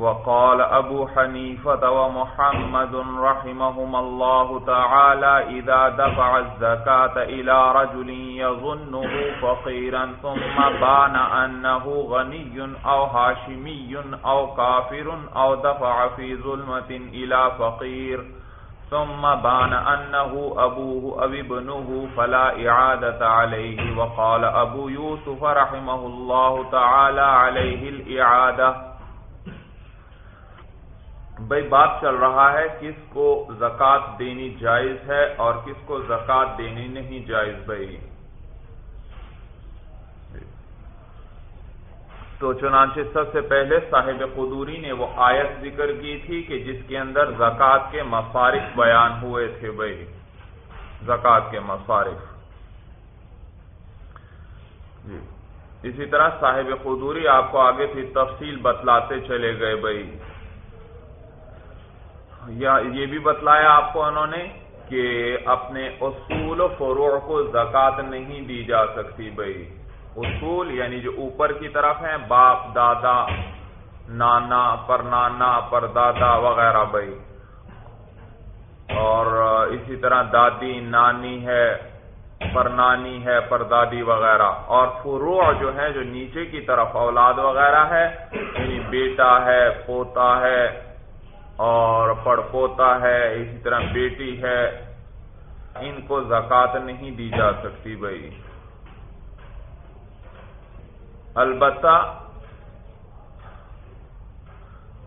وقال أبو حنيفة ومحمد رحمهم الله تعالى إذا دفع الزكاة إلى رجل يظنه فقيرا ثم بان أنه غني أو هاشمي أو كافر أو دفع في ظلمة إلى فقير. ثم بان أنه أبوه أو ابنه فلا إعادة عليه. وقال أبو يوسف رحمه الله تعالى عليه الإعادة. بھائی بات چل رہا ہے کس کو زکات دینی جائز ہے اور کس کو زکات دینی نہیں جائز بھائی؟ تو چنانچہ سب سے پہلے صاحب قدوری نے وہ آیت ذکر کی تھی کہ جس کے اندر زکات کے مصارف بیان ہوئے تھے بھائی۔ زکات کے مصارف جی۔ اسی طرح صاحب قدوری آپ کو آگے سے تفصیل بتلاتے چلے گئے بھائی۔ یا یہ بھی بتلایا آپ کو انہوں نے کہ اپنے اصول و فروع کو زکات نہیں دی جا سکتی بھائی۔ اصول یعنی جو اوپر کی طرف ہیں، باپ، دادا، نانا پر نانا پر دادا وغیرہ بھائی۔ اور اسی طرح دادی، نانی ہے پر نانی ہے پر دادی وغیرہ۔ اور فروع جو ہے، جو نیچے کی طرف اولاد وغیرہ ہے یعنی بیٹا ہے، پوتا ہے اور پڑ پوتا ہے، اسی طرح بیٹی ہے، ان کو زکات نہیں دی جا سکتی بھائی۔ البتہ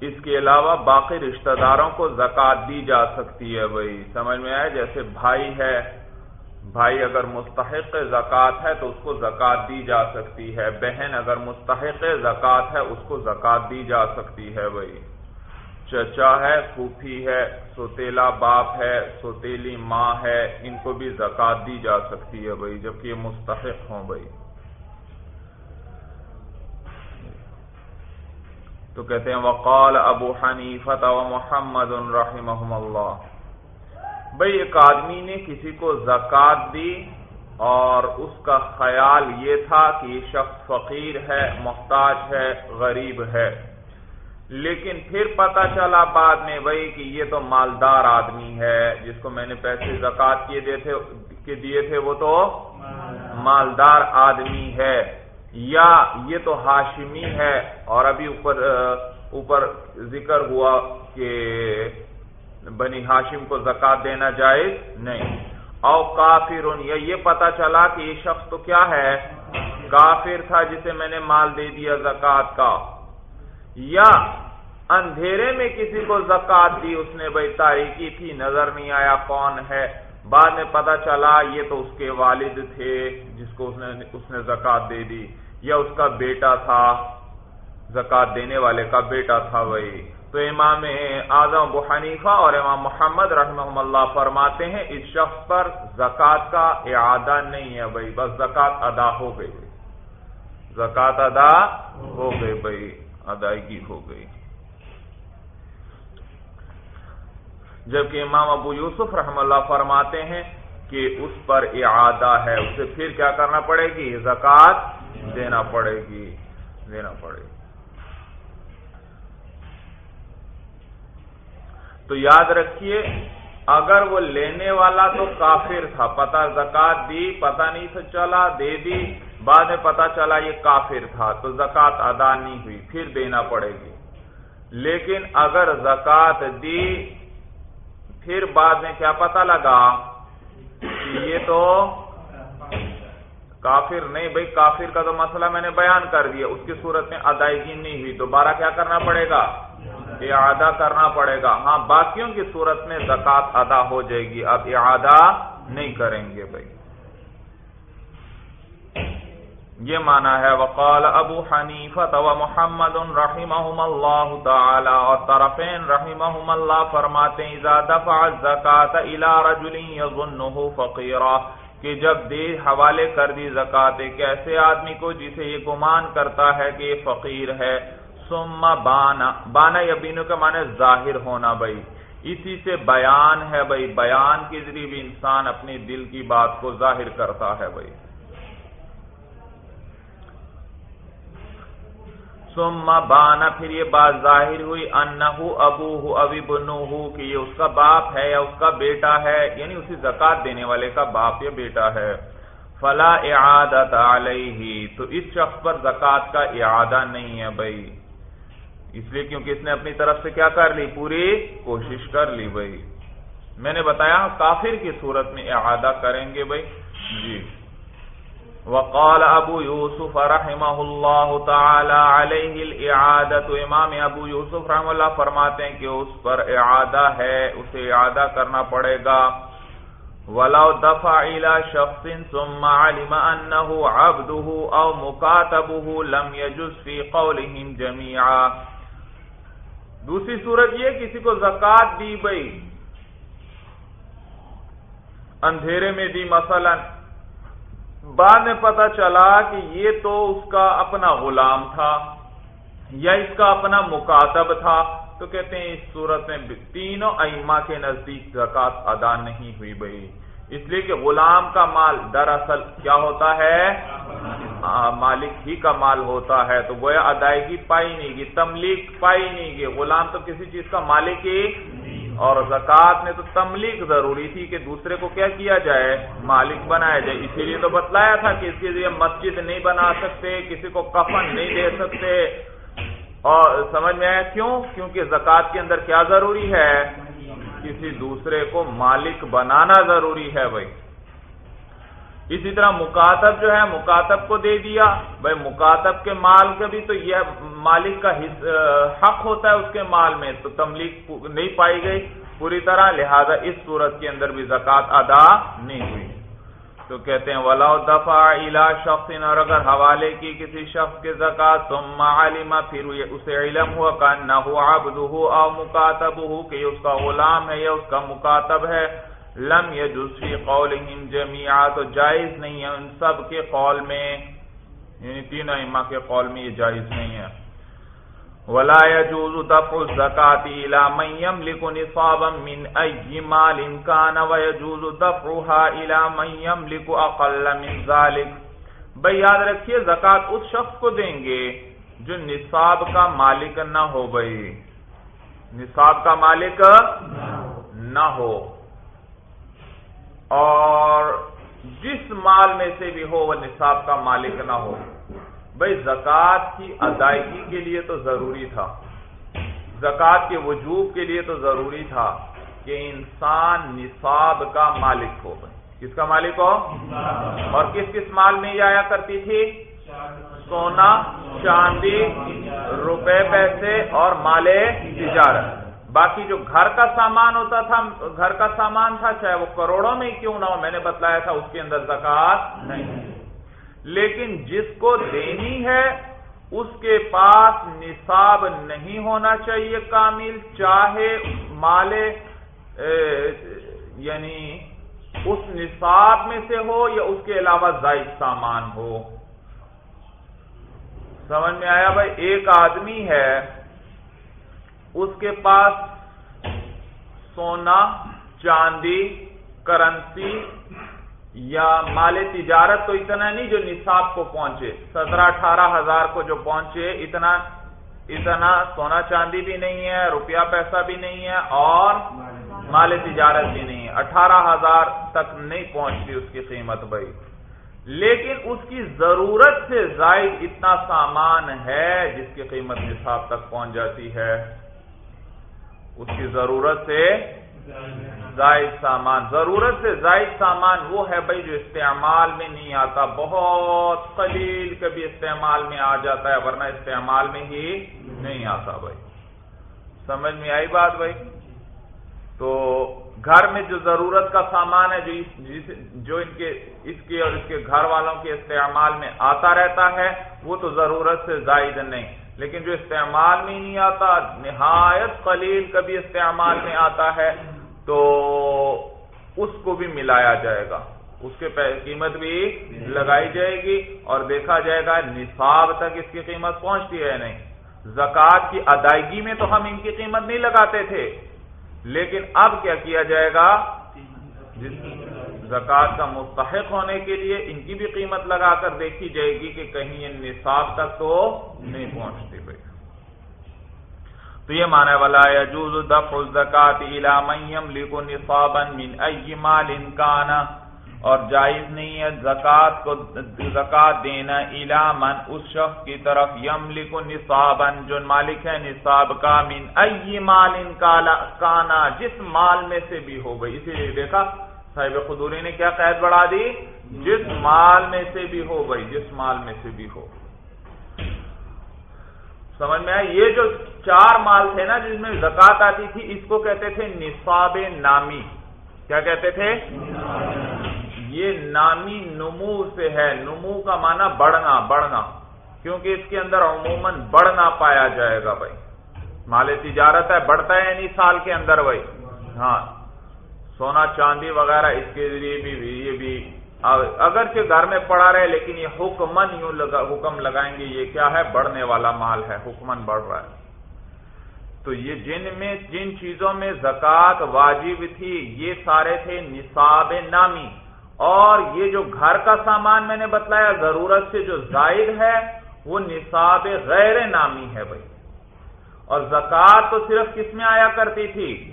اس کے علاوہ باقی رشتہ داروں کو زکات دی جا سکتی ہے بھائی۔ سمجھ میں آئے جیسے بھائی ہے، بھائی اگر مستحق زکات ہے تو اس کو زکات دی جا سکتی ہے۔ بہن اگر مستحق زکات ہے، اس کو زکات دی جا سکتی ہے بھائی۔ چچا ہے، پھوپھی ہے، سوتیلا باپ ہے، سوتیلی ماں ہے، ان کو بھی زکات دی جا سکتی ہے بھائی، جبکہ یہ مستحق ہوں بھائی۔ تو کہتے ہیں، وقال ابو حنیفت و محمد الرحمہ اللہ۔ بھائی، ایک آدمی نے کسی کو زکات دی اور اس کا خیال یہ تھا کہ یہ شخص فقیر ہے، محتاج ہے، غریب ہے۔ لیکن پھر پتا چلا بعد میں بھائی کہ یہ تو مالدار آدمی ہے، جس کو میں نے پیسے زکات کیے دیے تھے وہ تو مالدار آدمی ہے۔ یا یہ تو ہاشمی ہے۔ اور ابھی اوپر اوپر ذکر ہوا کہ بنی ہاشم کو زکات دینا جائز نہیں۔ او کافر یا یہ پتا چلا کہ یہ شخص تو کیا ہے؟ کافر تھا جسے میں نے مال دے دیا زکات کا۔ یا اندھیرے میں کسی کو زکات دی اس نے بھائی تاریخی تھی، نظر نہیں آیا کون ہے۔ بعد میں پتا چلا یہ تو اس کے والد تھے جس کو اس نے اس نے زکات دے دی۔ یا اس کا بیٹا تھا، زکات دینے والے کا بیٹا تھا بھائی تو امام اعظم ابو حنیفہ اور امام محمد رحمہ اللہ فرماتے ہیں، اس شخص پر زکات کا اعادہ نہیں ہے بھائی بس زکات ادا ہو گئی۔ زکات ادا ہو گئی بھائی ادائیگی ہو گئی۔ جبکہ امام ابو یوسف رحم اللہ فرماتے ہیں کہ اس پر اعادہ ہے، اسے پھر کیا کرنا پڑے گی؟ زکات دینا پڑے گی، دینا پڑے گی۔ تو یاد رکھیے، اگر وہ لینے والا تو کافر تھا پتا زکات دی پتا نہیں چلا، دے دی۔ بعد میں پتا چلا یہ کافر تھا تو زکات ادا نہیں ہوئی، پھر دینا پڑے گی۔ لیکن اگر زکات دی، پھر بعد میں کیا پتا لگا کہ یہ تو کافر نہیں، بھائی کافر کا تو مسئلہ میں نے بیان کر دیا، اس کی صورت میں ادائیگی نہیں ہوئی۔ دوبارہ کیا کرنا پڑے گا؟ اعادہ کرنا پڑے گا۔ ہاں باقیوں کی صورت میں زکات ادا ہو جائے گی، اب اعادہ نہیں کریں گے بھائی۔ یہ مانا ہے، وقال ابو حنیفت و محمد رحمہم اللہ تعالی، اور طرفین رحمہم اللہ فرماتے ہیں، اذا دفع الزکاة الى رجل یظنه فقیرا کہ جب دے حوالے کر دی زکات، ایک ایسے آدمی کو جسے یہ گمان کرتا ہے کہ یہ فقیر ہے، ثم بانا بانا یبینو کے معنی ظاہر ہونا بھائی۔ اسی سے بیان ہے بھائی، بیان کے ذریعے بھی انسان اپنی دل کی بات کو ظاہر کرتا ہے بھائی۔ ثم بانا پھر یہ بات ظاہر ہوئی انہو ابو ابی بنوہو کہ یہ اس کا باپ ہے یا اس کا بیٹا ہے یعنی اسی زکات دینے والے کا باپ یا بیٹا ہے۔ فلا اعادت علیہ تو اس شخص پر زکات کا اعادہ نہیں ہے بھائی۔ اس لیے کیونکہ اس نے اپنی طرف سے کیا کر لی؟ پوری کوشش کر لی بھائی۔ میں نے بتایا، کافر کی صورت میں اعادہ کریں گے بھائی۔ جی۔ وقال ابو یوسف رحمہ اللہ تعالی علیہ الاعادت، امام ابو یوسف رحم اللہ فرماتے ہیں کہ اس پر اعادہ ہے، اسے اعادہ کرنا پڑے گا۔ ولو دفع الى شخص ثم علم انه عبده او مكاتبه لم يجوز في قولهم جميعا۔ دوسری صورت یہ، کسی کو زکات دی بھائی اندھیرے میں دی مثلا۔ بعد میں پتا چلا کہ یہ تو اس کا اپنا غلام تھا یا اس کا اپنا مکاتب تھا، تو کہتے ہیں اس صورت میں تینوں ائمہ کے نزدیک زکات ادا نہیں ہوئی بھائی اس لیے کہ غلام کا مال دراصل کیا ہوتا ہے؟ مالک ہی کا مال ہوتا ہے۔ تو وہ ادائیگی پائی نہیں گی تملیغ پائی نہیں گی غلام تو کسی چیز کا مالک ہی اور زکوٰۃ میں تو تملیغ ضروری تھی کہ دوسرے کو کیا کیا جائے؟ مالک بنایا جائے۔ اسی لیے تو بتلایا تھا کہ اس کے لیے مسجد نہیں بنا سکتے، کسی کو کفن نہیں دے سکتے۔ اور سمجھ میں آیا کیوں؟ کیونکہ زکوٰۃ کے اندر کیا ضروری ہے؟ کسی دوسرے کو مالک بنانا ضروری ہے بھائی۔ اسی طرح مکاتب جو ہے، مکاتب کو دے دیا۔ بھائی، مکاتب کے مال کا بھی تو یہ مالک کا حق ہوتا ہے اس کے مال میں، تو تملیغ نہیں پائی گئی۔ پوری طرح، لہذا اس صورت کے اندر بھی زکوٰۃ ادا نہیں ہوئی۔ تو کہتے ہیں ولا دفاع الا شخص، اور اگر حوالے کی کسی شخص کے زکات ثم علم، پھر اسے علم ہوا کہ نہ عبده او مکاتبه، کہ اس کا غلام ہے یا اس کا مکاتب ہے۔ لم يجوز في قولهم جميعا تو جائز نہیں ہے ان سب کے قول میں۔ یعنی تین ائمہ کے قول میں یہ جائز نہیں ہے۔ ولا يجوز دفع الزكاه الى من يملك نصابا من اي مال كان ويجوز دفعها الى من يملك اقل من ذلك۔ بھئی یاد رکھیے، زکات اس شخص کو دیں گے جو نصاب کا مالک نہ ہو، بھئی۔ نصاب کا مالک نہ ہو۔ اور جس مال میں سے بھی ہو وہ نصاب کا مالک نہ ہو۔ بھائی زکوٰۃ کی ادائیگی کے لیے تو ضروری تھا۔ زکوٰۃ کے وجوب کے لیے تو ضروری تھا کہ انسان نصاب کا مالک ہو۔ کس کا مالک ہو؟ اور کس کس مال میں یہ آیا کرتی تھی؟ سونا، چاندی، روپے پیسے اور مالے تجارت۔ باقی جو گھر کا سامان ہوتا تھا، گھر کا سامان تھا، چاہے وہ کروڑوں میں کیوں نہ ہو، میں نے بتلایا تھا، اس کے اندر زکات نہیں لیکن جس کو دینی ہے، اس کے پاس نصاب نہیں ہونا چاہیے کامل، چاہے مالے یعنی اس نصاب میں سے ہو یا اس کے علاوہ زائد سامان ہو۔ سمجھ میں آیا بھائی؟ ایک آدمی ہے اس کے پاس سونا، چاندی، کرنسی یا مال تجارت تو اتنا نہیں جو نصاب کو پہنچے۔ سترہ، اٹھارہ ہزار کو جو پہنچے، اتنا اتنا سونا، چاندی بھی نہیں ہے، روپیہ، پیسہ بھی نہیں ہے اور مال تجارت بھی نہیں ہے۔ اٹھارہ ہزار تک نہیں پہنچتی اس کی قیمت بھائی۔ لیکن اس کی ضرورت سے زائد اتنا سامان ہے جس کی قیمت نصاب تک پہنچ جاتی ہے۔ اس کی ضرورت سے زائد سامان۔ ضرورت سے زائد سامان وہ ہے بھائی جو استعمال میں نہیں آتا۔ بہت قلیل کبھی استعمال میں آ جاتا ہے، ورنہ استعمال میں ہی نہیں آتا بھائی۔ سمجھ میں آئی بات بھائی؟ تو گھر میں جو ضرورت کا سامان ہے، جو جو ان کے، اس کے اور اس کے گھر والوں کے استعمال میں آتا رہتا ہے، وہ تو ضرورت سے زائد نہیں۔ لیکن جو استعمال میں نہیں آتا نہایت قلیل کبھی استعمال میں آتا ہے تو اس کو بھی ملایا جائے گا۔ اس کے قیمت بھی لگائی جائے گی اور دیکھا جائے گا نصاب تک اس کی قیمت پہنچتی ہے نہیں۔ زکوٰۃ کی ادائیگی میں تو ہم ان کی قیمت نہیں لگاتے تھے لیکن اب کیا کیا جائے گا؟ زکات کا مستحق ہونے کے لیے ان کی بھی قیمت لگا کر دیکھی جائے گی کہ کہیں یہ نصاب تک تو نہیں پہنچتی بھائی۔ تو یہ مانا والا یجوز دفع الزکات الى من يملك نصابا من اي مال كان اور جائز نہیں ہے زکات کو زکات دینا الا من، اس شخص کی طرف یملک نصابا، جو مالک ہے نصاب کا، من ای مال کانا، جس مال میں سے بھی ہو۔ گئی اسی لیے دیکھا صاحب خدوری نے کیا قید بڑھا دی؟ جس مال میں سے بھی ہو گئی جس مال میں سے بھی ہو۔ سمجھ میں آیا؟ یہ جو چار مال تھے نا جس میں زکات آتی تھی، اس کو کہتے تھے نصاب نامی۔ کیا کہتے تھے؟ یہ نامی نمو سے ہے۔ نمو کا معنی بڑھنا بڑھنا۔ کیونکہ اس کے اندر عموماً بڑھنا پایا جائے گا بھائی۔ مال تجارت ہے، بڑھتا ہے نہیں سال کے اندر بھائی۔ ہاں۔ سونا چاندی وغیرہ اس کے ذریعے بھی، یہ بھی۔ اگرچہ گھر میں پڑا رہے، لیکن یہ حکمن یوں لگا، حکم لگائیں گے، یہ کیا ہے؟ بڑھنے والا مال ہے، حکمن بڑھ رہا ہے۔ تو یہ جن میں، جن چیزوں میں زکوٰۃ واجب تھی، یہ سارے تھے نصاب نامی۔ اور یہ جو گھر کا سامان میں نے بتلایا، ضرورت سے جو زائد ہے، وہ نصاب غیر نامی ہے بھائی۔ اور زکوٰۃ تو صرف کس میں آیا کرتی تھی؟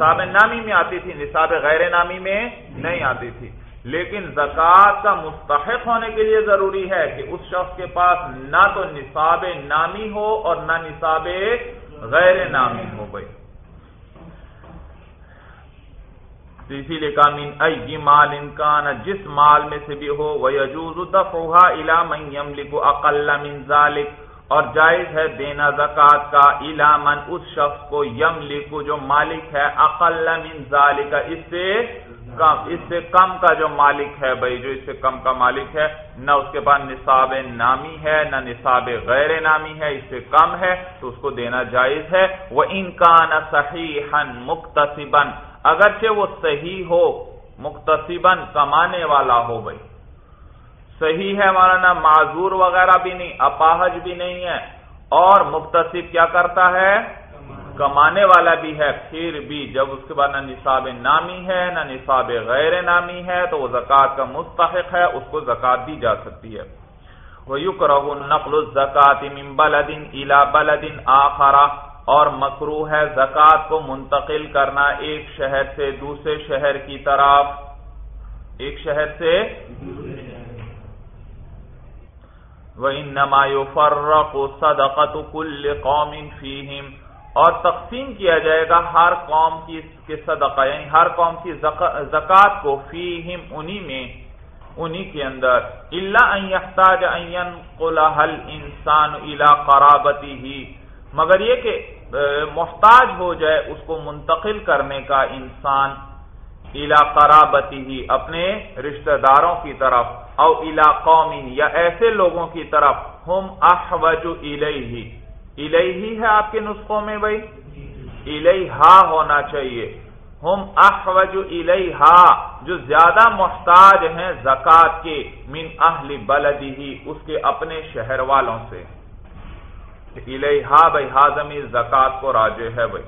نصاب نامی میں آتی تھی، نصاب غیر نامی میں نہیں آتی تھی۔ لیکن زکوٰۃ کا مستحق ہونے کے لیے ضروری ہے کہ اس شخص کے پاس نہ تو نصاب نامی ہو اور نہ نصاب غیر نامی ہو بھائی۔ اسی لیے کہا ای مال انکان جس مال میں سے بھی ہو وہ یجوز دفعها الى من يملك اقل من ذلك اور جائز ہے دینا زکات کا الى من، اس شخص کو یملک جو مالک ہے، اقل من ذلك اس سے کم، اس سے کم کا جو مالک ہے بھائی، جو اس سے کم کا مالک ہے، نہ اس کے پاس نصاب نامی ہے، نہ نصاب غیر نامی ہے، اس سے کم ہے، تو اس کو دینا جائز ہے۔ وہ انکان صحیح مختصبن اگرچہ وہ صحیح ہو مختصباً کمانے والا ہو بھائی۔ صحیح ہے، مولانا معذور وغیرہ بھی نہیں، اپاہج بھی نہیں ہے۔ اور مختصب کیا کرتا ہے؟ کمانے والا بھی ہے۔ پھر بھی جب اس کے بعد نہ نصاب نامی ہے، نہ نصاب غیر نامی ہے، تو وہ زکوٰۃ کا مستحق ہے، اس کو زکوٰۃ دی جا سکتی ہے۔ وہ یو کرو نقل الزکات بلدن الا بلدن آخرا اور مکرو ہے زکوٰۃ کو منتقل کرنا ایک شہر سے دوسرے شہر کی طرف۔ ایک شہر سے وہ نمایو فرق صدقت کل قوم فیہم اور تقسیم کیا جائے گا ہر قوم کی کے صدقہ یعنی ہر قوم کی زکوٰۃ کو فیہم انہی میں، انہی کے اندر۔ اللہ ان یحتاج ان ينقل هل انسان الى قرابته مگر یہ کہ محتاج ہو جائے اس کو منتقل کرنے کا انسان الا قرابتی ہی اپنے رشتہ داروں کی طرف۔ او الا قومی یا ایسے لوگوں کی طرف ہم احوج الیہ الیہ ہے آپ کے نسخوں میں بھائی؟ الیہا ہونا چاہیے۔ ہم احوج الیہا، جو زیادہ محتاج ہیں زکات کے، من اہل بلدی ہی اس کے اپنے شہر والوں سے۔ بھائی، ہاضمی زکات کو راجے ہے بھائی۔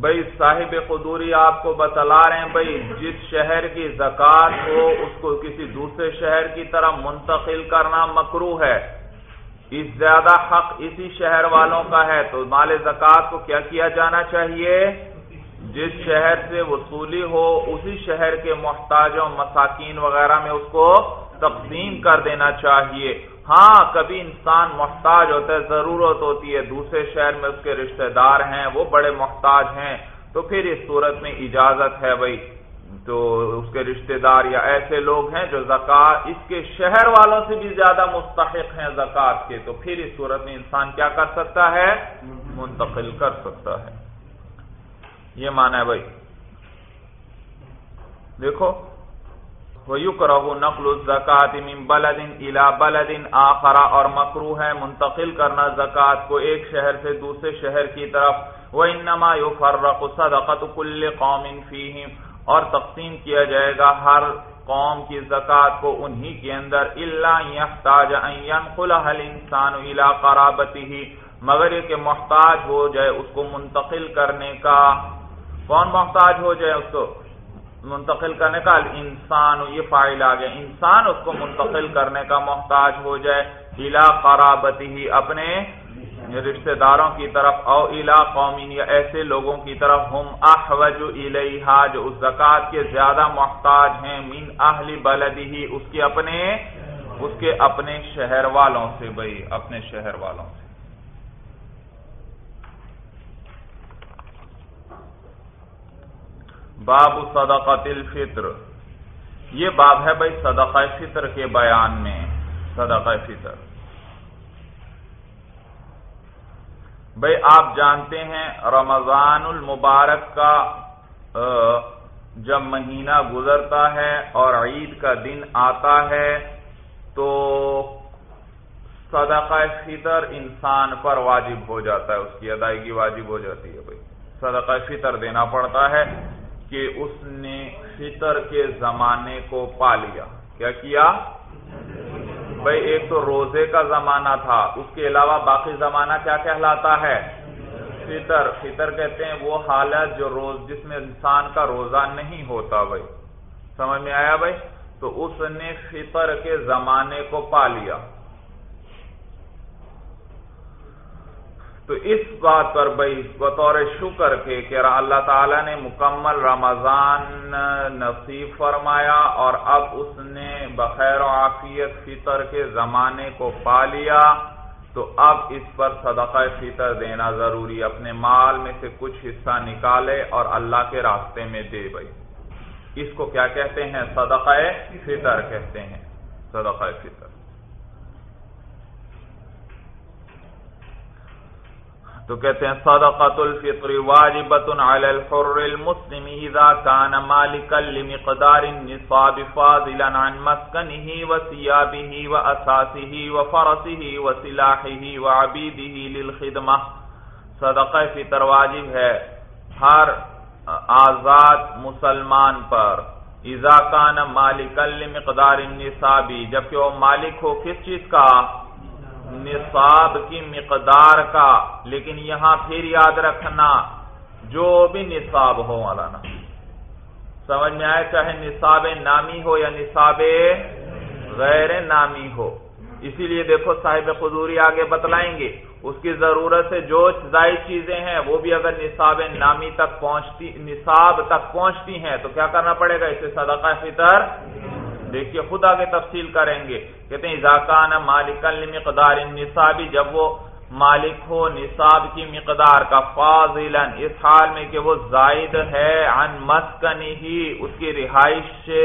بھائی صاحب قدوری آپ کو بتلا رہے ہیں بھائی، جس شہر کی زکات ہو اس کو کسی دوسرے شہر کی طرح منتقل کرنا مکرو ہے۔ اس زیادہ حق اسی شہر والوں کا ہے۔ تو مال زکات کو کیا کیا جانا چاہیے؟ جس شہر سے وصولی ہو، اسی شہر کے محتاجوں مساکین وغیرہ میں اس کو تقسیم کر دینا چاہیے۔ ہاں کبھی انسان محتاج ہوتا ہے، ضرورت ہوتی ہے، دوسرے شہر میں اس کے رشتہ دار ہیں، وہ بڑے محتاج ہیں، تو پھر اس صورت میں اجازت ہے بھائی تو اس کے رشتہ دار یا ایسے لوگ ہیں جو زکات اس کے شہر والوں سے بھی زیادہ مستحق ہیں زکات کے، تو پھر اس صورت میں انسان کیا کر سکتا ہے؟ منتقل کر سکتا ہے۔ یہ مانا ہے بھائی۔ دیکھو وہ نقل زکات بلدن الا بلدن آخرا اور مکرو ہے، منتقل کرنا زکات کو ایک شہر سے دوسرے شہر کی طرف۔ وہ انما یو فرق صدقت کل قوم فیہم اور تقسیم کیا جائے گا، ہر قوم کی زکات کو انہی کے اندر۔ اللہ يحتاج ان ينقلها الانسان الى قرابته۔ مگر یہ کہ محتاج ہو جائے اس کو منتقل کرنے کا۔ کون محتاج ہو جائے اس کو؟ منتقل کرنے کا انسان یہ فائل آ گیا۔ انسان اس کو منتقل کرنے کا محتاج ہو جائے۔ الا قرابتی ہی اپنے رشتہ داروں کی طرف، او الا قومین یا ایسے لوگوں کی طرف، ہم احوج الیہا، جو اس زکات کے زیادہ محتاج ہیں۔ من اہل بلدی ہی اس کے اپنے، اس کے اپنے شہر والوں سے، بھائی، اپنے شہر والوں سے۔ باب صدقت الفطر۔ یہ باب ہے بھائی صدقہ فطر کے بیان میں، صدقہ فطر۔ بھائی آپ جانتے ہیں رمضان المبارک کا جب مہینہ گزرتا ہے اور عید کا دن آتا ہے، تو صدقہ فطر انسان پر واجب ہو جاتا ہے، اس کی ادائیگی واجب ہو جاتی ہے بھائی۔ صدقہ فطر دینا پڑتا ہے کہ اس نے فطر کے زمانے کو پا لیا۔ کیا کیا؟ بھائی، ایک تو روزے کا زمانہ تھا۔ اس کے علاوہ باقی زمانہ کیا کہلاتا ہے؟ فطر۔ فطر کہتے ہیں وہ حالت جو روز، جس میں انسان کا روزہ نہیں ہوتا بھائی۔ سمجھ میں آیا بھائی؟ تو اس نے فطر کے زمانے کو پا لیا۔ تو اس بات پر بھائی بطور شکر کے کہ اللہ تعالیٰ نے مکمل رمضان نصیب فرمایا اور اب اس نے بخیر و عافیت فطر کے زمانے کو پا لیا، تو اب اس پر صدقہ فطر دینا ضروری، اپنے مال میں سے کچھ حصہ نکالے اور اللہ کے راستے میں دے بھائی۔ اس کو کیا کہتے ہیں؟ صدقہ فطر کہتے ہیں۔ صدقہ فطر۔ تو کہتے ہیں صدقۃ الفطر واجبۃ علی الحر المسلم اذا كان مالكا لمقدار النصاب فاضلا عن مسكنه وثيابه واساسه وفرسه وسلاحه وعبيده للخدمه صدقہ فطر واجب ہے ہر آزاد مسلمان پر۔ اذا كان مالكا لمقدار النصاب، جبکہ وہ مالک ہو، کس چیز کا؟ نصاب کی مقدار کا، لیکن یہاں پھر یاد رکھنا، جو بھی نصاب ہو مولانا۔ سمجھ میں آئے چاہے نصاب نامی ہو یا نصاب غیر نامی ہو۔ اسی لیے دیکھو صاحب خزوری آگے بتلائیں گے، اس کی ضرورت سے جو زائد چیزیں ہیں، وہ بھی اگر نصاب نامی تک پہنچتی، نصاب تک پہنچتی ہیں، تو کیا کرنا پڑے گا؟ اسے صدقہ فطر دیکھیے، خود آگے تفصیل کریں گے۔ کہتے ہیں اضاکان مالک مقدار نصابی جب وہ مالک ہو، نصاب کی مقدار کا فاضل اس حال میں کہ وہ زائد ہے، عن مسکنی ہی اس کی رہائش سے۔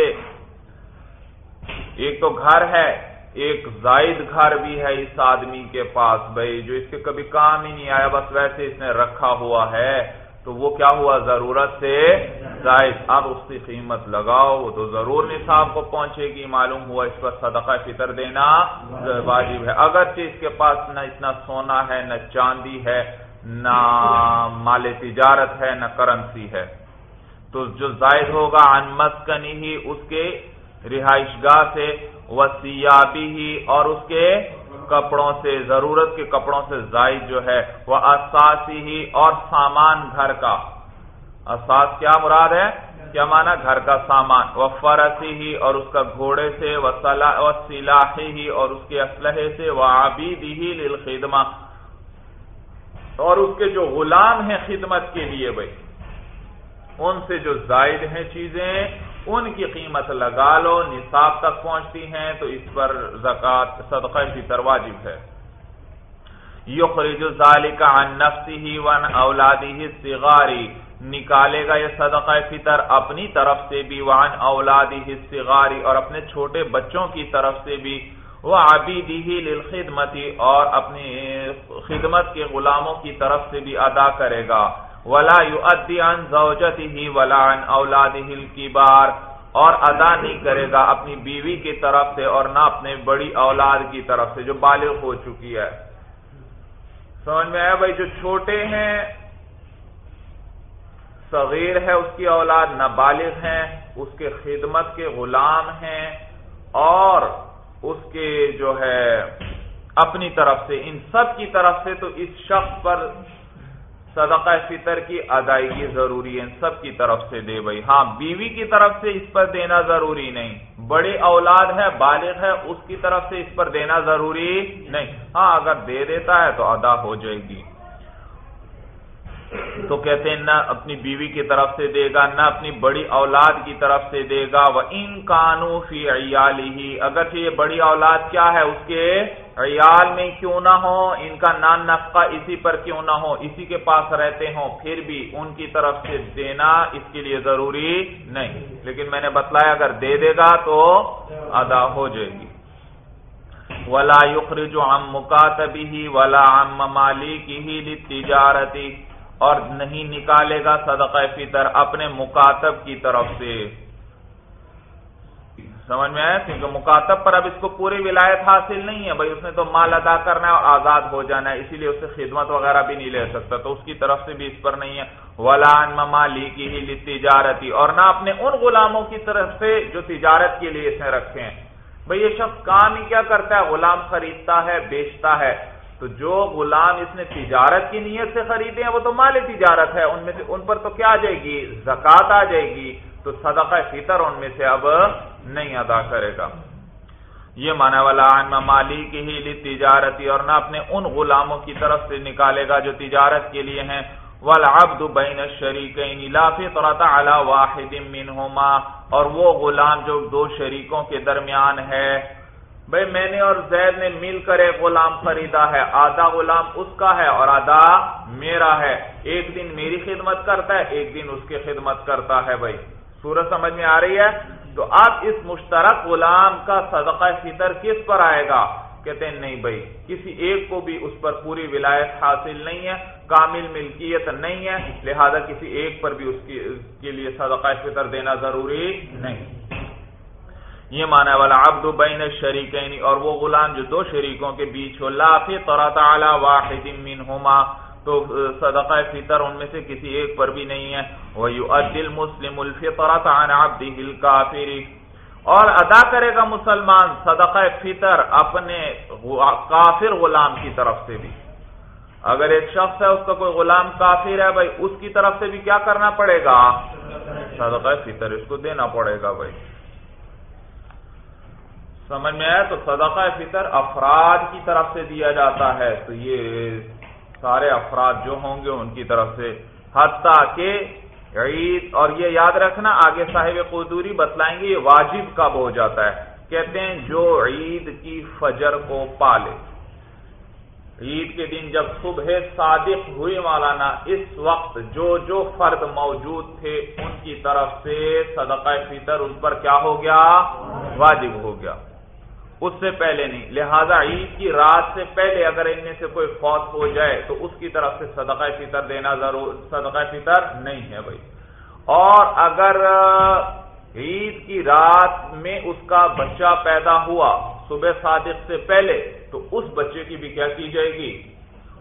ایک تو گھر ہے، ایک زائد گھر بھی ہے اس آدمی کے پاس، بھائی، جو اس کے کبھی کام ہی نہیں آیا، بس ویسے اس نے رکھا ہوا ہے۔ تو وہ کیا ہوا؟ ضرورت سے زائد۔ اب اس کی قیمت لگاؤ، وہ تو ضرور نصاب کو پہنچے گی، معلوم ہوا اس پر صدقہ فطر دینا واجب ہے۔ اگرچہ اس کے پاس نہ اتنا سونا ہے، نہ چاندی ہے، نہ مال تجارت ہے، نہ کرنسی ہے۔ تو جو زائد ہوگا ان مسکنی ہی، اس کے رہائش گاہ سے وسیابی ہی، اور اس کے کپڑوں سے، ضرورت کے کپڑوں سے زائد جو ہے، وہ اساسی ہی اور سامان گھر کا۔ اساس کیا مراد ہے؟ کیا مانا؟ گھر کا سامان۔ وہ فرسی ہی اور اس کا گھوڑے سے، وہ سلاحی ہی اور اس کے اسلحے سے، وہ آبیدی ہی للخدمہ۔ اور اس کے جو غلام ہیں خدمت کے لیے بھائی، ان سے جو زائد ہیں چیزیں ان کی قیمت لگا لو، نصاب تک پہنچتی ہیں، تو اس پر زکات صدقہ فطر واجب ہے۔ یخرج ذالک عن نفسه وعن اولاده الصغاری نکالے گا یہ صدقہ فطر اپنی طرف سے بھی وعن اولاده الصغاری اور اپنے چھوٹے بچوں کی طرف سے بھی وہ عبیدہ للخدمتی اور اپنی خدمت کے غلاموں کی طرف سے بھی ادا کرے گا۔ ولا يؤدي عن زوجته ولا عن اولاده الكبار اور ادا نہیں کرے گا اپنی بیوی کی طرف سے اور نہ اپنے بڑی اولاد کی طرف سے جو بالغ ہو چکی ہے۔ سمجھ میں آیا بھائی؟ جو چھوٹے ہیں، صغیر ہے، اس کی اولاد نابالغ ہیں اس کے خدمت کے غلام ہیں اور اس کے جو ہے، اپنی طرف سے، ان سب کی طرف سے تو اس شخص پر صدقہ فطر کی ادائیگی ضروری ہے ان سب کی طرف سے دے بھائی۔ ہاں بیوی کی طرف سے اس پر دینا ضروری نہیں۔ بڑی اولاد ہے، بالغ ہے، اس کی طرف سے اس پر دینا ضروری نہیں۔ ہاں اگر دے دیتا ہے تو ادا ہو جائے گی۔ تو کہتے ہیں، نہ اپنی بیوی کی طرف سے دے گا، نہ اپنی بڑی اولاد کی طرف سے دے گا۔ وہ ان کانو فی ہی اگرچہ یہ بڑی اولاد کیا ہے، اس کے عیال میں کیوں نہ ہو، ان کا نان نفقہ اسی پر کیوں نہ ہو، اسی کے پاس رہتے ہوں، پھر بھی ان کی طرف سے دینا اس کے لیے ضروری نہیں۔ لیکن میں نے بتلایا، اگر دے دے گا تو ادا ہو جائے گی۔ ولا یخرج عن مکاتبی ولا عن ممالک ہی تجارتی اور نہیں نکالے گا صدقہ فطر اپنے مکاتب کی طرف سے۔ سمجھ میں آیا؟ کیونکہ مکاتب پر اب اس کو پوری ولایت حاصل نہیں ہے، بھائی اس نے تو مال ادا کرنا ہے اور آزاد ہو جانا ہے، اسی لیے اسے خدمت وغیرہ بھی نہیں لے سکتا۔ تو اس کی طرف سے بھی اس پر نہیں ہے۔ ولان ممالی کی ہی تجارتی اور نہ اپنے ان غلاموں کی طرف سے جو تجارت کے لیے اسے رکھے ہیں۔ بھائی یہ شخص کام ہی کیا کرتا ہے؟ غلام خریدتا ہے، بیچتا ہے۔ تو جو غلام اس نے تجارت کی نیت سے خریدے ہیں، وہ تو مال تجارت ہے، ان میں سے ان پر تو کیا آ جائے گی؟ زکات آ جائے گی۔ تو صدقہ فطر ان میں سے اب نہیں ادا کرے گا۔ یہ مانا والا مالی کی ہی تجارتی اور نہ اپنے ان غلاموں کی طرف سے نکالے گا جو تجارت کے لیے ہیں۔ والعبد بین الشریکین لا فطرت علی واحد منہما۔ اور وہ غلام جو دو شریکوں کے درمیان ہے۔ بھائی میں نے اور زید نے مل کر ایک غلام خریدا ہے، آدھا غلام اس کا ہے اور آدھا میرا ہے۔ ایک دن میری خدمت کرتا ہے، ایک دن اس کی خدمت کرتا ہے بھائی۔ سورج سمجھ میں آ رہی ہے؟ تو اب اس مشترک غلام کا صدقہ فطر کس پر آئے گا؟ کہتے ہیں، نہیں بھائی، کسی ایک کو بھی اس پر پوری ولایت حاصل نہیں ہے، کامل ملکیت نہیں ہے۔ لہذا کسی ایک پر بھی اس کے لیے صدقہ فطر دینا ضروری نہیں۔ یہ مانا والا عبد بین شریکین اور وہ غلام جو دو شریکوں کے بیچ ہو، لا فطر تعالی واحد منہما، تو صدقہ فطر ان میں سے کسی ایک پر بھی نہیں ہے۔ وَيُؤَدِّ الْمُسْلِمُ الْفِطْرَةَ عَنْ عَبْدِهِ الْكَافِرِ۔ اور ادا کرے گا مسلمان صدقہ فطر اپنے کافر غلام کی طرف سے بھی۔ اگر ایک شخص ہے، اس کا کوئی غلام کافر ہے، بھائی، اس کی طرف سے بھی کیا کرنا پڑے گا؟ صدقہ فطر، اس کو دینا پڑے گا، بھائی۔ سمجھ میں آیا تو صدقہ فطر افراد کی طرف سے دیا جاتا ہے۔ تو یہ سارے افراد جو ہوں گے ان کی طرف سے۔ حتیٰ کہ عید، اور یہ یاد رکھنا، آگے صاحب قدوری بتلائیں گے، یہ واجب کب ہو جاتا ہے۔ کہتے ہیں جو عید کی فجر کو پالے۔ عید کے دن جب صبح صادق ہوئی مولانا، اس وقت جو جو فرد موجود تھے، ان کی طرف سے صدقہ فطر ان پر کیا ہو گیا؟ واجب ہو گیا۔ اس سے پہلے نہیں۔ لہذا عید کی رات سے پہلے اگر ان میں سے کوئی فوت ہو جائے تو اس کی طرف سے صدقہ فطر دینا ضرور، صدقہ فطر نہیں ہے بھائی۔ اور اگر عید کی رات میں اس کا بچہ پیدا ہوا صبح صادق سے پہلے، تو اس بچے کی بھی کیا کی جائے گی؟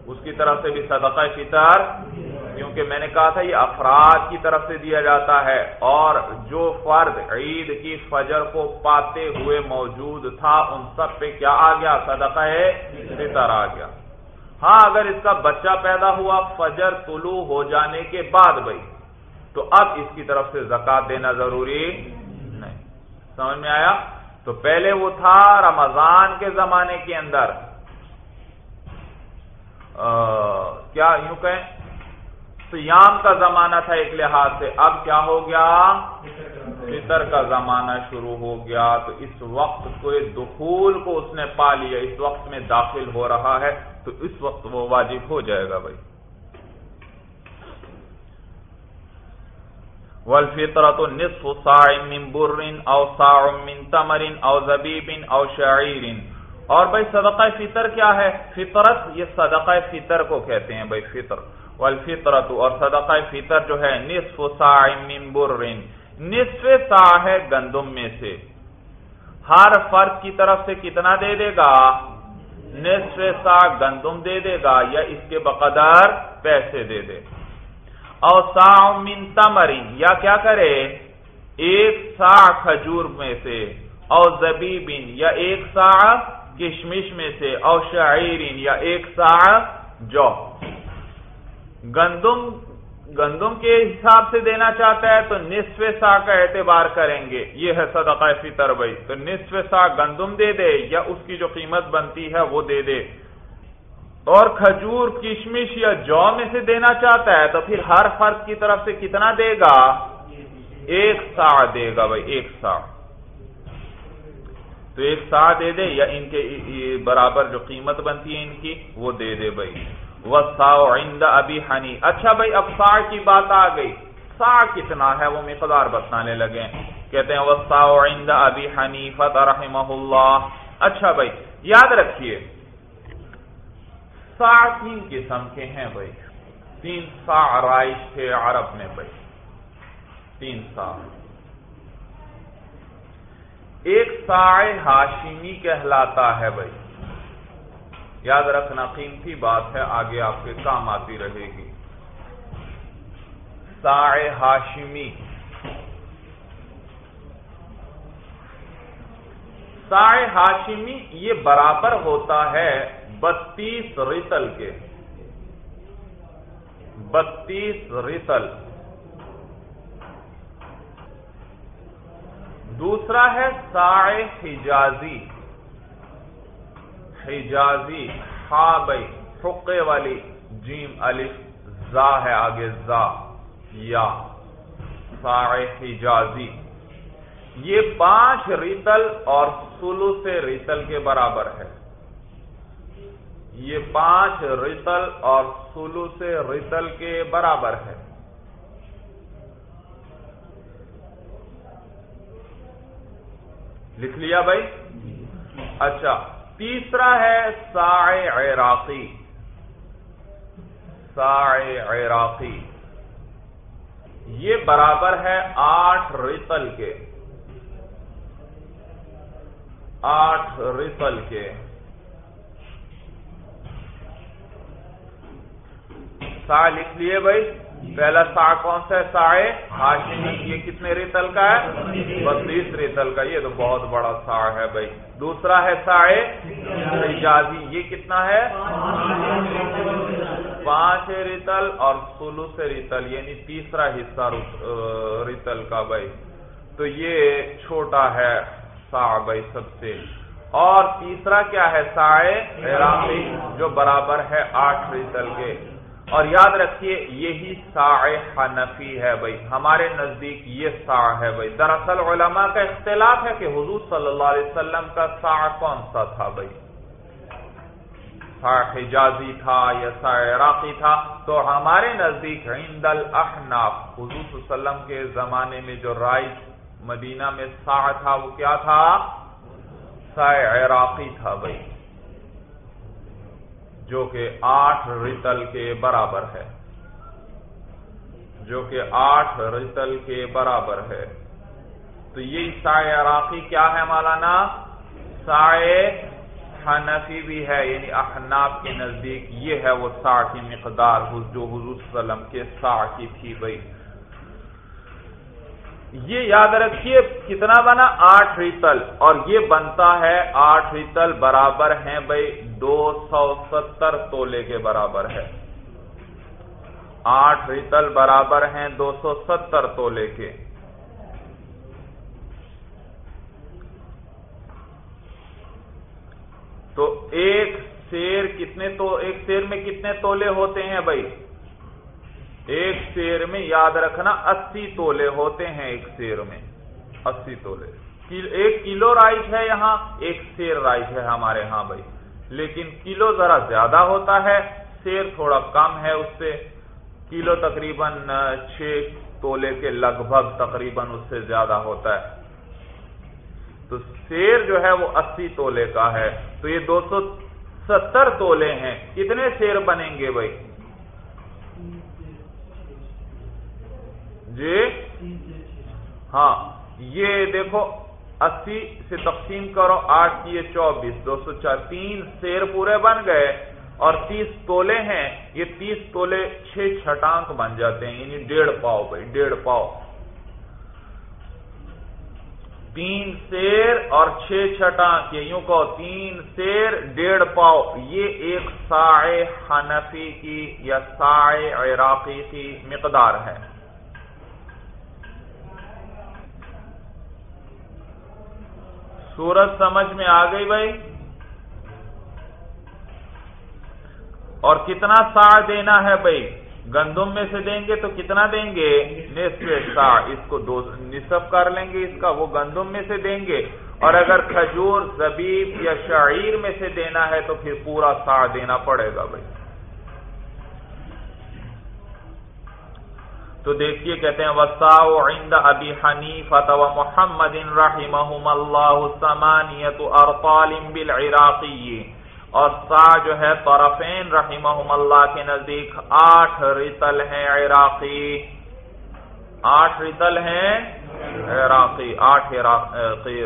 اس کی طرف سے بھی صدقہ فطر کیونکہ میں نے کہا تھا یہ افراد کی طرف سے دیا جاتا ہے اور جو فرد عید کی فجر کو پاتے ہوئے موجود تھا، ان سب پہ کیا آ گیا؟ صدقہ فطر آ گیا۔ ہاں اگر اس کا بچہ پیدا ہوا فجر طلوع ہو جانے کے بعد بھائی، تو اب اس کی طرف سے زکات دینا ضروری نہیں۔ سمجھ میں آیا؟ تو پہلے وہ تھا رمضان کے زمانے کے اندر۔ کیا یوں کہیں؟ سیام کا زمانہ تھا ایک لحاظ سے، اب کیا ہو گیا؟ فطر کا زمانہ شروع ہو گیا۔ تو اس وقت کو دخول کو اس نے پا لیا، اس وقت میں داخل ہو رہا ہے، تو اس وقت وہ واجب ہو جائے گا بھائی۔ والفطرة نصف صاع من بر او صاع من تمر او زبیب او شعیر اور بھائی، صدقہ فطر کیا ہے؟ فطرت، یہ صدقہ فطر کو کہتے ہیں بھائی، فطر۔ والفطرت اور صدقہ فطر جو ہے، نصف سا من بر نصف سا ہے گندم میں سے۔ ہر فرد کی طرف سے کتنا دے دے گا؟ نصف سا گندم دے دے گا، یا اس کے بقدر پیسے دے دے۔ او سا من تمرین یا کیا کرے؟ ایک سا کھجور میں سے او زبیبن یا ایک سا کشمش میں سے او شعیرین یا ایک سا جو۔ گندم گندم کے حساب سے دینا چاہتا ہے تو نصف سا کا اعتبار کریں گے۔ یہ ہے صدقہ فطر بھائی تو نصف سا گندم دے دے یا اس کی جو قیمت بنتی ہے وہ دے دے۔ اور کھجور، کشمش یا جو میں سے دینا چاہتا ہے تو پھر ہر فرد کی طرف سے کتنا دے گا؟ ایک سا دے گا بھائی، ایک سا۔ تو ایک سا دے دے یا ان کے برابر جو قیمت بنتی ہے ان کی وہ دے دے بھائی۔ وہ سا ابھی ہنی اچھا بھائی، اب سا کی بات آ گئی۔ سا کتنا ہے؟ وہ مقدار بتانے لگے۔ کہتے ہیں وہ سا ابھی ہنی فتح رحمہ اللہ اچھا بھائی، یاد رکھیے سا تین قسم کے ہیں بھائی۔ تین سا رائش تھے عرب میں بھائی۔ تین سا ایک سائے ہاشمی کہلاتا ہے بھائی۔ یاد رکھنا قیمتی بات ہے، آگے آپ کے کام آتی رہے گی۔ سائے ہاشمی۔ سائے ہاشمی یہ برابر ہوتا ہے بتیس ریتل کے۔ بتیس ریتل۔ دوسرا ہے سائے حجازی۔ حجازی ہا بھائی فقے والی جیم الف، زا ہے آگے زا، یا حجازی۔ یہ پانچ ریتل اور سلو سے ریتل کے برابر ہے۔ یہ پانچ ریتل اور سلو سے ریتل کے برابر ہے۔ لکھ لیا بھائی؟ اچھا۔ تیسرا ہے سائے عراقی۔ سائے عراقی۔ یہ برابر ہے آٹھ ریتل کے۔ آٹھ ریتل کے۔ سا لکھ لیے بھائی۔ پہلا سا کون سا ہے؟ سائے ہاشمی یہ کتنے ریتل کا ہے؟ بتیس ریتل کا۔ یہ تو بہت بڑا سا ہے بھائی۔ دوسرا ہے سائے اجازی یہ کتنا ہے؟ پانچ ریتل اور سولو سے ریتل یعنی تیسرا حصہ ریتل کا بھائی۔ تو یہ چھوٹا ہے سا بھائی سب سے۔ اور تیسرا کیا ہے؟ سائے جو برابر ہے آٹھ ریتل کے۔ اور یاد رکھیے، یہی سا حنفی ہے بھائی۔ ہمارے نزدیک یہ سا ہے بھائی۔ دراصل علماء کا اختلاف ہے کہ حضور صلی اللہ علیہ وسلم کا سا کون سا تھا بھائی؟ سا حجازی تھا یا سا عراقی تھا؟ تو ہمارے نزدیک عند الاحناف، حضور صلی اللہ علیہ وسلم کے زمانے میں جو رائج مدینہ میں سا تھا، وہ کیا تھا؟ سا عراقی تھا بھائی۔ جو کہ آٹھ ریتل کے برابر ہے۔ جو کہ آٹھ ریتل کے برابر ہے۔ تو یہ سائے عراقی کیا ہے مولانا؟ سائے حنفی بھی ہے یعنی احناف کے نزدیک یہ ہے وہ سا کی مقدار، جو حضور صلی اللہ علیہ وسلم کے سا کی تھی بھائی۔ یہ یاد رکھیے، کتنا بنا؟ آٹھ ریتل۔ اور یہ بنتا ہے، آٹھ ریتل برابر ہیں بھائی، دو سو ستر تولے کے برابر ہے۔ آٹھ ریتل برابر ہیں، دو سو ستر تولے کے۔ تو ایک شیر کتنے تو، ایک شیر میں کتنے تولے ہوتے ہیں بھائی؟ ایک شیر میں یاد رکھنا اسی تولے ہوتے ہیں ایک شیر میں، اسی تولے۔ ایک کلو رائس ہے یہاں، ایک شیر رائس ہے ہمارے ہاں بھائی۔ لیکن کلو ذرا زیادہ ہوتا ہے شیر تھوڑا کم ہے اس سے۔ کلو تقریباً چھ تولے کے لگ بھگ تقریباً اس سے زیادہ ہوتا ہے۔ تو شیر جو ہے وہ اسی تولے کا ہے۔ تو یہ دو سو ستر تولے ہیں۔ کتنے شیر بنیں گے بھائی؟ جی؟ ہاں یہ دیکھو، اسی سے تقسیم کرو، آٹھ کی چوبیس، دو سو چار، تین شیر پورے بن گئے اور تیس تولے ہیں، یہ تیس تولے چھ چھٹانک بن جاتے ہیں یعنی ڈیڑھ پاؤ بھائی، ڈیڑھ پاؤ۔ تین سیر اور چھ چھٹا کہ یوں کو تین سیر، ڈیڑھ پاؤ، یہ ایک سائے حنفی کی یا سائے عراقی کی مقدار ہے۔ سورج سمجھ میں آ گئی بھائی۔ اور کتنا سا دینا ہے بھائی؟ گندم میں سے دیں گے تو کتنا دیں گے؟ نصف سا اس کو دو نصف کر لیں گے اس کا، وہ گندم میں سے دیں گے۔ اور اگر کھجور، زبیب یا شعیر میں سے دینا ہے تو پھر پورا سا دینا پڑے گا بھائی۔ تو دیکھیے کہتے ہیں وسا عند ابی حنیفہ و محمد رحمہم اللہ سمانیت ارطال بالعراقی اور سا جو ہے، طرفین رحمہم اللہ کے نزدیک آٹھ ریتل ہیں عراقی. آٹھ ریتل ہیں عراقی. آٹھ عراقی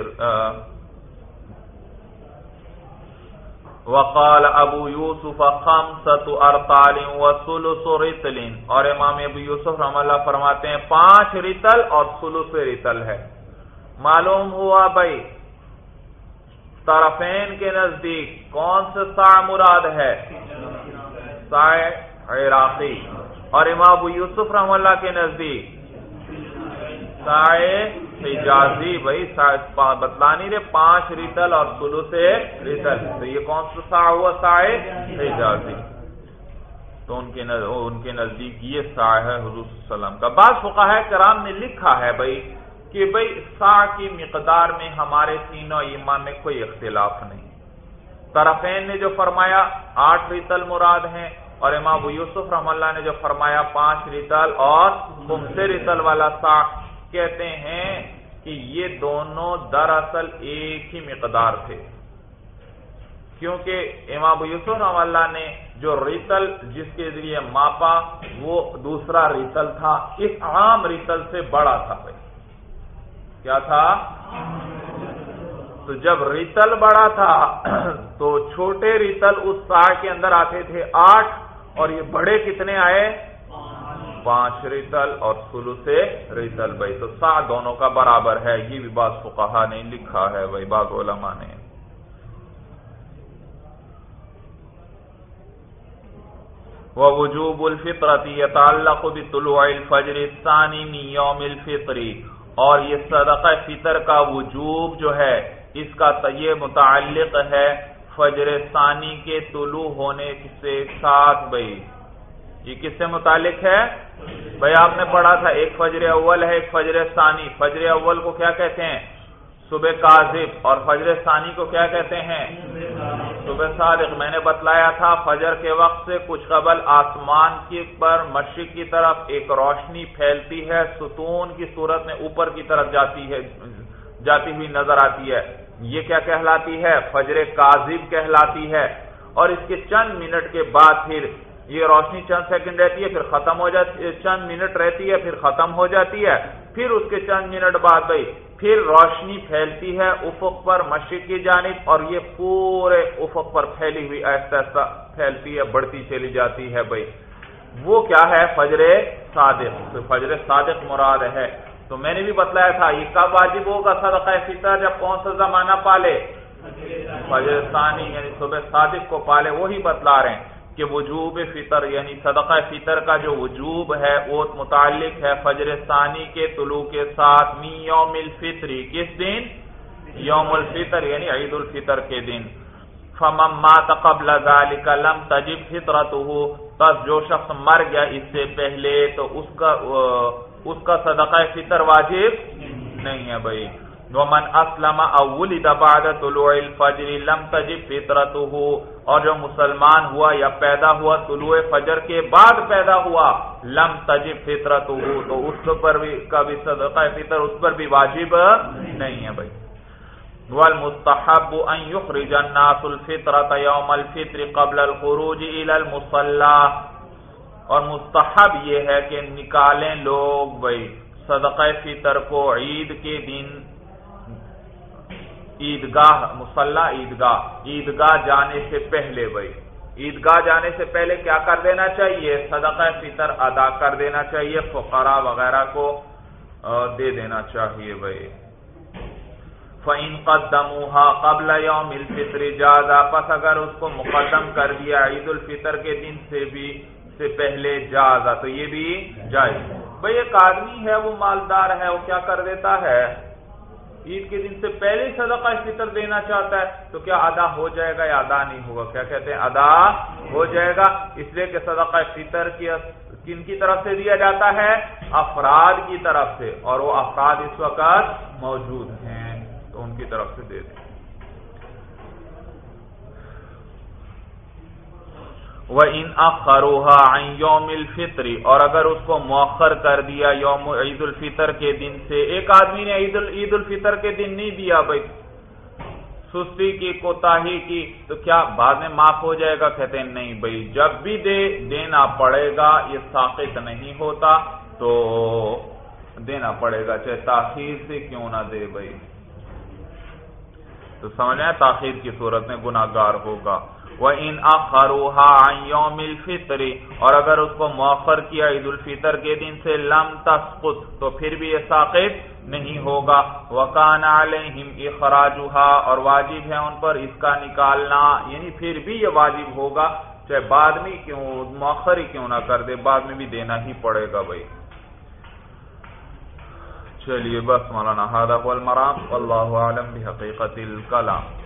وقال ابو یوسف خمسط ارطال وثلث رتل. اور امام ابو یوسف رحم اللہ فرماتے ہیں، پانچ ریتل اور ثلث ریتل ہے۔ معلوم ہوا بھائی، طرفین کے نزدیک کون سے سا مراد ہے؟ سائے عراقی۔ اور امام ابو یوسف رحم اللہ کے نزدیک سائے حجازی، بھائی بتلانی رے پانچ ریتل اور سلو سے ریتل۔ تو یہ کون سا سا ہوا سائے حجازی؟ تو ان کے ان کے نزدیک یہ سا ہے حضور وسلم کا۔ بعض فقہ کرام نے لکھا ہے بھائی کہ بھائی سا کی مقدار میں ہمارے تینوں ایمان میں کوئی اختلاف نہیں۔ طرفین نے جو فرمایا آٹھ ریتل مراد ہیں اور امام یوسف رحم اللہ نے جو فرمایا پانچ ریتل اور خمسے ریتل والا سا کہتے ہیں کہ یہ دونوں دراصل ایک ہی مقدار تھے۔ کیونکہ امام یوسف رحم اللہ نے جو ریتل جس کے ذریعے ماپا، وہ دوسرا ریتل تھا، اس عام ریتل سے بڑا تھا۔ بھائی کیا تھا؟ تو جب ریتل بڑا تھا، تو چھوٹے ریتل اس سا کے اندر آتے تھے، آٹھ، اور یہ بڑے کتنے آئے؟ پانچ ریتل اور سلو سے ریتل بھائی۔ تو سا دونوں کا برابر ہے، یہ بھی بات فقہا نے لکھا ہے بھائی بعض علماء نے۔ وہ وجوب الفطرتی تعلق بطلوع الفجر الثانی من یوم الفطری اور یہ صدقہ فطر کا وجوب جو ہے، اس کا یہ متعلق ہے، فجر ثانی کے طلوع ہونے سے ساتھ بھائی۔ یہ کس سے متعلق ہے؟ بھائی، آپ نے پڑھا تھا، ایک فجر اول ہے، ایک فجر ثانی۔ فجر اول کو کیا کہتے ہیں؟ صبح کاذب۔ اور فجر ثانی کو کیا کہتے ہیں؟ صبح صادق۔ میں نے بتلایا تھا، فجر کے وقت سے کچھ قبل آسمان کی پر مشرق کی طرف ایک روشنی پھیلتی ہے، ستون کی صورت میں اوپر کی طرف جاتی ہے، جاتی ہوئی نظر آتی ہے۔ یہ کیا کہلاتی ہے؟ فجر کاذب کہلاتی ہے۔ اور اس کے چند منٹ کے بعد پھر یہ روشنی چند سیکنڈ رہتی ہے، پھر ختم ہو جاتی ہے، چند منٹ رہتی ہے، پھر ختم ہو جاتی ہے، پھر اس کے چند منٹ بعد بھائی، پھر روشنی پھیلتی ہے افق پر مشرق کی جانب اور یہ پورے افق پر پھیلی ہوئی ایسا ایسا پھیلتی ہے، بڑھتی چلی جاتی ہے بھائی۔ وہ کیا ہے؟ فجر صادق۔ فجر صادق مراد ہے۔ تو میں نے بھی بتلایا تھا، یہ کب واجب ہوگا صدقہ فطر جب کون سا زمانہ پالے؟ فجر ثانی یعنی صبح صادق کو پالے، وہی بتلا رہے ہیں۔ کہ وجوب فطر یعنی صدقہ فطر کا جو وجوب ہے وہ متعلق ہے فجر ثانی کے طلوع کے ساتھ می یوم الفطری کس دن؟ یوم الفطر یعنی عید الفطر کے دن۔ فمم مات قبل ذلك لم تجب فطرته، پس جو شخص مر گیا اس سے پہلے تو اس کا اس کا صدقہ فطر واجب نہیں ہے بھائی۔ ومن اسلم اول بعد طلوع الفجر لم تجب فطرته، اور جو مسلمان ہوا یا پیدا ہوا طلوع فجر کے بعد پیدا ہوا، لم تجب فطرته، تو اس پر بھی کا بھی صدقہ فطر اس پر بھی واجب نہیں ہے بھائی۔ والمستحب ان يخرج الناس الفطرة يوم الفطر قبل الخروج الى المصلى۔ اور مستحب یہ ہے کہ نکالیں لوگ بھائی، صدقہ فطر کو عید کے دن عیدگاہ مسلح عیدگاہ عیدگاہ جانے سے پہلے بھائی عیدگاہ جانے سے پہلے کیا کر دینا چاہیے؟ صدقہ فطر ادا کر دینا چاہیے فقرا وغیرہ کو دے دینا چاہیے بھائی فَإِن قَدَّمُوهَا قَبْلَ يَوْمِ الْفِطْرِ جَازَ پس اگر اس کو مقدم کر دیا عید الفطر کے دن سے بھی، سے پہلے جازا، تو یہ بھی جائز۔ بھئی ایک آدمی ہے، وہ مالدار ہے، وہ کیا کر دیتا ہے؟ عید کے دن سے پہلے صدقہ فطر دینا چاہتا ہے، تو کیا ادا ہو جائے گا یا ادا نہیں ہوگا؟ کیا کہتے ہیں؟ ادا ہو جائے گا۔ اس لیے کہ صدقہ فطر کی کن کی طرف سے دیا جاتا ہے؟ افراد کی طرف سے، اور وہ افراد اس وقت موجود ہیں، تو ان کی طرف سے دے دیں۔ وہ ان اخروہ یوم الفطری اور اگر اس کو مؤخر کر دیا یوم عید الفطر کے دن سے، ایک آدمی نے عید عید الفطر کے دن نہیں دیا بھائی۔ سستی کی کوتا کی، تو کیا بعد میں معاف ہو جائے گا؟ کہتے ہیں نہیں بھائی، جب بھی دے، دینا پڑے گا، یہ ساقت نہیں ہوتا تو دینا پڑے گا۔ چاہے تاخیر سے کیوں نہ دے بھائی۔ تو سمجھ آئے تاخیر کی صورت میں گناگار ہوگا۔ وہ ان اخروہ یوم الفطری اور اگر اس کو مؤخر کیا عید الفطر کے دن سے لم تسقط، تو پھر بھی یہ ساقط نہیں ہوگا۔ وکان علیہم اخراجها اور واجب ہے ان پر اس کا نکالنا یعنی پھر بھی یہ واجب ہوگا، چاہے بعد میں کیوں، مؤخر ہی کیوں نہ کر دے، بعد میں بھی دینا ہی پڑے گا بھائی۔ چلیے بس مولانا هذا هو المرام والله اعلم بحقیقت الکلام۔